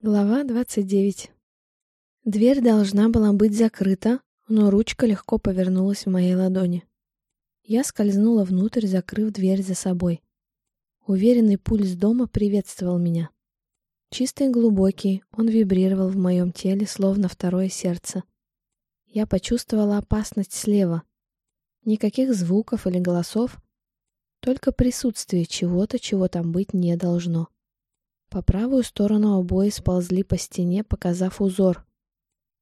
Глава 29. Дверь должна была быть закрыта, но ручка легко повернулась в моей ладони. Я скользнула внутрь, закрыв дверь за собой. Уверенный пульс дома приветствовал меня. Чистый и глубокий, он вибрировал в моем теле, словно второе сердце. Я почувствовала опасность слева. Никаких звуков или голосов, только присутствие чего-то, чего там быть не должно. По правую сторону обои сползли по стене, показав узор.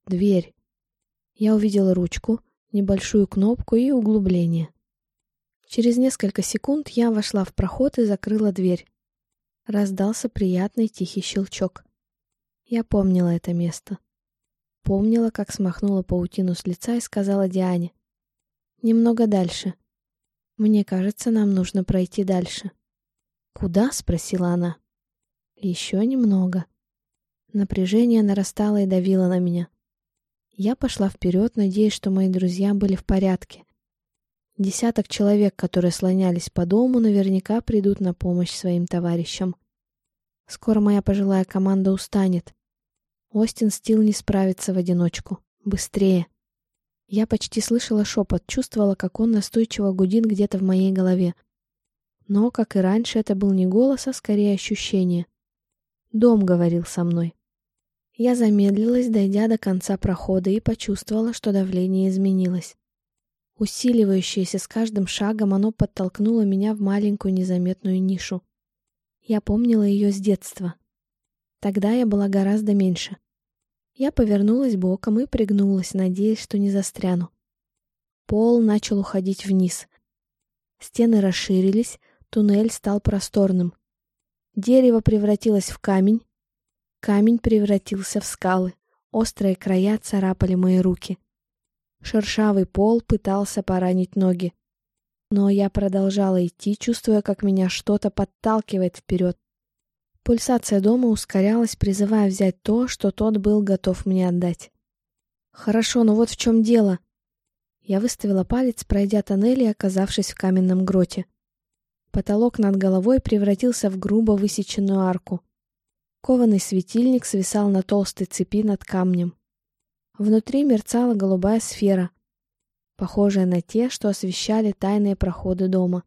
Дверь. Я увидела ручку, небольшую кнопку и углубление. Через несколько секунд я вошла в проход и закрыла дверь. Раздался приятный тихий щелчок. Я помнила это место. Помнила, как смахнула паутину с лица и сказала Диане. «Немного дальше. Мне кажется, нам нужно пройти дальше». «Куда?» — спросила она. Еще немного. Напряжение нарастало и давило на меня. Я пошла вперед, надеясь, что мои друзья были в порядке. Десяток человек, которые слонялись по дому, наверняка придут на помощь своим товарищам. Скоро моя пожилая команда устанет. Остин Стил не справится в одиночку. Быстрее. Я почти слышала шепот, чувствовала, как он настойчиво гудит где-то в моей голове. Но, как и раньше, это был не голос, а скорее ощущение. Дом говорил со мной. Я замедлилась, дойдя до конца прохода, и почувствовала, что давление изменилось. Усиливающееся с каждым шагом, оно подтолкнуло меня в маленькую незаметную нишу. Я помнила ее с детства. Тогда я была гораздо меньше. Я повернулась боком и пригнулась, надеясь, что не застряну. Пол начал уходить вниз. Стены расширились, туннель стал просторным. Дерево превратилось в камень. Камень превратился в скалы. Острые края царапали мои руки. Шершавый пол пытался поранить ноги. Но я продолжала идти, чувствуя, как меня что-то подталкивает вперед. Пульсация дома ускорялась, призывая взять то, что тот был готов мне отдать. «Хорошо, но вот в чем дело». Я выставила палец, пройдя тоннель и оказавшись в каменном гроте. Потолок над головой превратился в грубо высеченную арку. Кованый светильник свисал на толстой цепи над камнем. Внутри мерцала голубая сфера, похожая на те, что освещали тайные проходы дома.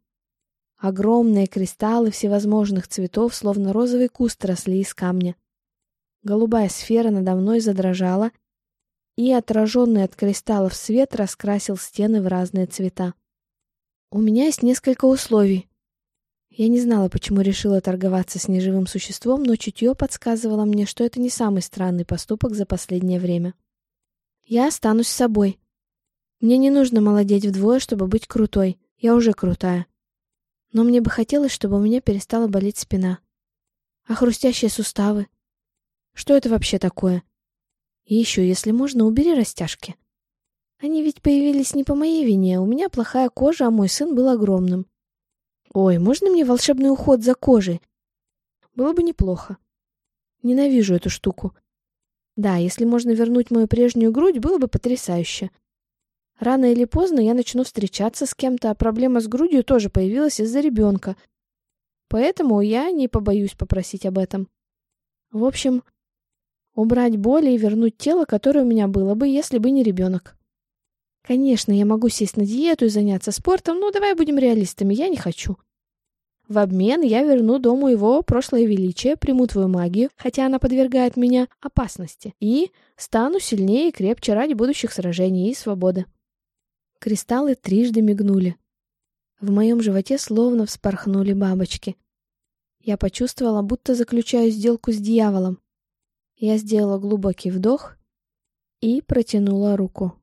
Огромные кристаллы всевозможных цветов, словно розовый куст, росли из камня. Голубая сфера надо мной задрожала, и отраженный от кристаллов свет раскрасил стены в разные цвета. «У меня есть несколько условий», я не знала, почему решила торговаться с неживым существом, но чутье подсказывало мне, что это не самый странный поступок за последнее время. Я останусь собой. Мне не нужно молодеть вдвое, чтобы быть крутой. Я уже крутая. Но мне бы хотелось, чтобы у меня перестала болеть спина. А хрустящие суставы? Что это вообще такое? И еще, если можно, убери растяжки. Они ведь появились не по моей вине. У меня плохая кожа, а мой сын был огромным. Ой, можно мне волшебный уход за кожей? Было бы неплохо. Ненавижу эту штуку. Да, если можно вернуть мою прежнюю грудь, было бы потрясающе. Рано или поздно я начну встречаться с кем-то, а проблема с грудью тоже появилась из-за ребенка. Поэтому я не побоюсь попросить об этом. В общем, убрать боли и вернуть тело, которое у меня было бы, если бы не ребенок. Конечно, я могу сесть на диету и заняться спортом, но давай будем реалистами, я не хочу. В обмен я верну дому его прошлое величие, приму твою магию, хотя она подвергает меня опасности, и стану сильнее и крепче ради будущих сражений и свободы. Кристаллы трижды мигнули. В моем животе словно вспорхнули бабочки. Я почувствовала, будто заключаю сделку с дьяволом. Я сделала глубокий вдох и протянула руку.